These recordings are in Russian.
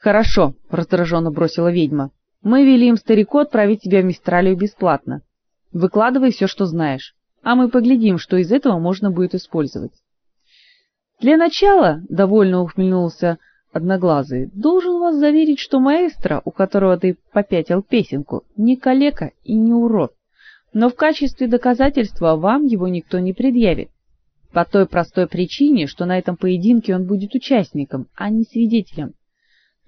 Хорошо, раздраженно бросила ведьма. Мы велим старику отправить тебя в Мистралию бесплатно. Выкладывай все, что знаешь, а мы поглядим, что из этого можно будет использовать. Для начала, довольно ухмыльнулся Одноглазый, должен вас заверить, что маэстро, у которого ты попятил песенку, не калека и не урод. Но в качестве доказательства вам его никто не предъявит. По той простой причине, что на этом поединке он будет участником, а не свидетелем.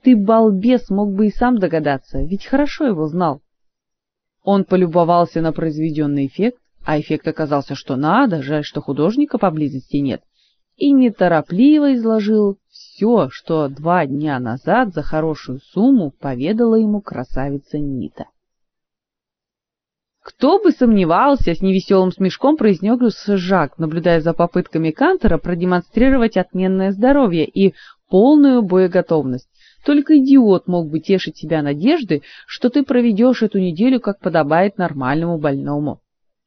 Ты, балбес, мог бы и сам догадаться, ведь хорошо его знал. Он полюбовался на произведенный эффект, а эффект оказался что надо, жаль, что художника поблизости нет, и неторопливо изложил все, что два дня назад за хорошую сумму поведала ему красавица Нита. Кто бы сомневался, с невеселым смешком произнес Жак, наблюдая за попытками Кантера продемонстрировать отменное здоровье и полную боеготовность. Только идиот мог бы тешить себя надеждой, что ты проведешь эту неделю как подобает нормальному больному.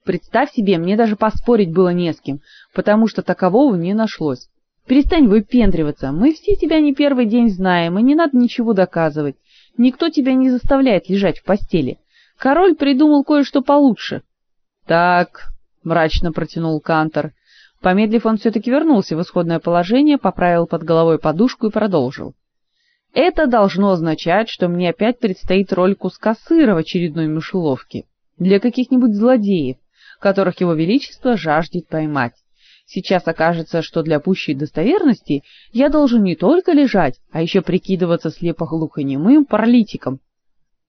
Представь себе, мне даже поспорить было не с кем, потому что такового не нашлось. Перестань выпендриваться. Мы все тебя не первый день знаем, и не надо ничего доказывать. Никто тебя не заставляет лежать в постели. Король придумал кое-что получше. Так, мрачно протянул Кантор. Помедлив, он все таки вернулся в исходное положение, поправил под головой подушку и продолжил. Это должно означать, что мне опять предстоит роль куска сыра в очередной мышеловке для каких-нибудь злодеев, которых его величество жаждет поймать. Сейчас окажется, что для пущей достоверности я должен не только лежать, а еще прикидываться слепо-глухонемым паралитиком.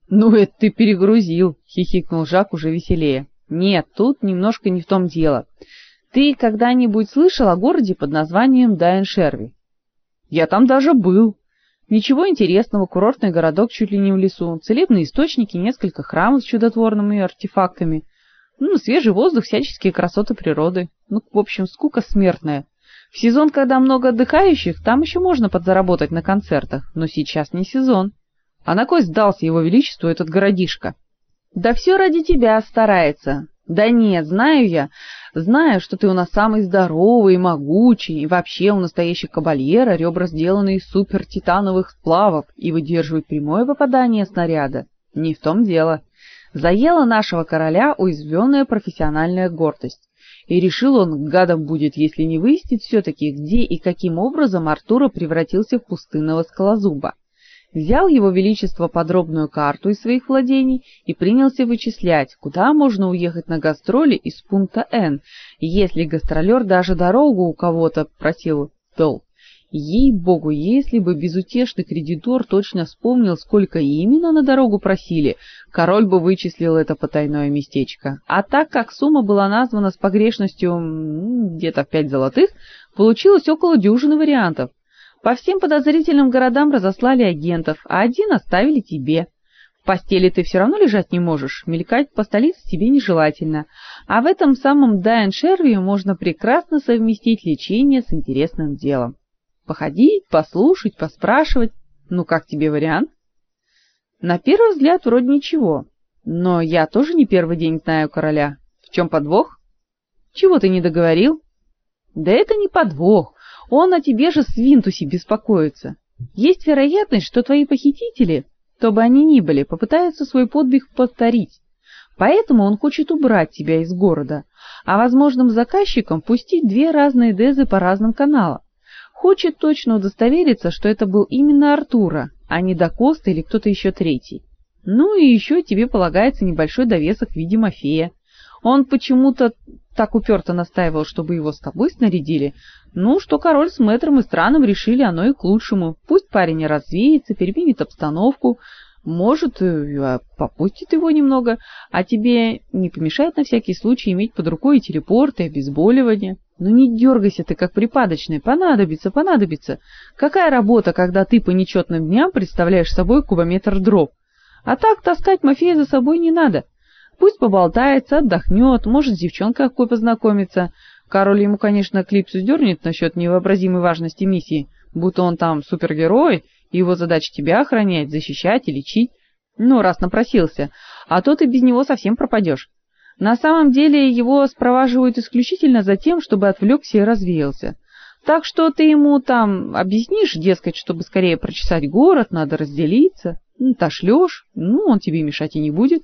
Ну это ты перегрузил, хихикнул Жак уже веселее. Нет, тут немножко не в том дело. Ты когда-нибудь слышал о городе под названием Дайншерви? Я там даже был. Ничего интересного, курортный городок чуть ли не в лесу, целебные источники, несколько храмов с чудотворными артефактами. Ну, свежий воздух, всяческие красоты природы. Ну, в общем, скука смертная. В сезон, когда много отдыхающих, там еще можно подзаработать на концертах, но сейчас не сезон. А на кой сдался его величеству этот городишко? Да все ради тебя старается. Да нет, знаю я, знаю, что ты у нас самый здоровый и могучий, и вообще у настоящих кабальера ребра сделаны из супертитановых сплавов и выдерживают прямое попадание снаряда. Не в том дело. Заела нашего короля уязвленная профессиональная гордость. И решил он, гадом будет, если не выяснит все-таки, где и каким образом Артура превратился в пустынного скалозуба взял его величество подробную карту из своих владений и принялся вычислять, куда можно уехать на гастроли из пункта Н, если гастролер даже дорогу у кого-то просил долг. Ей-богу, если бы безутешный кредитор точно вспомнил, сколько именно на дорогу просили, король бы вычислил это потайное местечко. А так как сумма была названа с погрешностью где-то в пять золотых, получилось около дюжины вариантов. По всем подозрительным городам разослали агентов, а один оставили тебе. В постели ты все равно лежать не можешь, мелькать по столице тебе нежелательно. А в этом самом Дайн-Шерви можно прекрасно совместить лечение с интересным делом. Походить, послушать, поспрашивать. Ну как тебе вариант? На первый взгляд вроде ничего. Но я тоже не первый день знаю короля. В чем подвох? Чего ты не договорил? Да это не подвох. Он о тебе же свинтусе беспокоится. Есть вероятность, что твои похитители, кто бы они ни были, попытаются свой подвиг повторить. Поэтому он хочет убрать тебя из города, а возможным заказчикам пустить две разные дезы по разным каналам. Хочет точно удостовериться, что это был именно Артура, а не Дакоста или кто-то еще третий. Ну и еще тебе полагается небольшой довесок в виде Мафея. Он почему-то так уперто настаивал, чтобы его с тобой снарядили, ну, что король с мэтром и страном решили, оно и к лучшему. Пусть парень развеется, переменит обстановку, может, э, попустит его немного, а тебе не помешает на всякий случай иметь под рукой и телепорт, и обезболивание. Ну не дергайся ты, как припадочный, понадобится, понадобится. Какая работа, когда ты по нечетным дням представляешь собой кубометр дров? А так таскать Мафея за собой не надо. Пусть поболтается, отдохнет, может, с девчонкой какой познакомиться. Король ему, конечно, клипсу дернет насчет невообразимой важности миссии, будто он там супергерой, и его задача тебя охранять, защищать и лечить. Ну, раз напросился, а то ты без него совсем пропадешь. На самом деле его спроваживают исключительно за тем, чтобы отвлекся и развеялся. Так что ты ему там объяснишь, дескать, чтобы скорее прочесать город, надо разделиться, ну, тошлёшь, ну, он тебе мешать и не будет.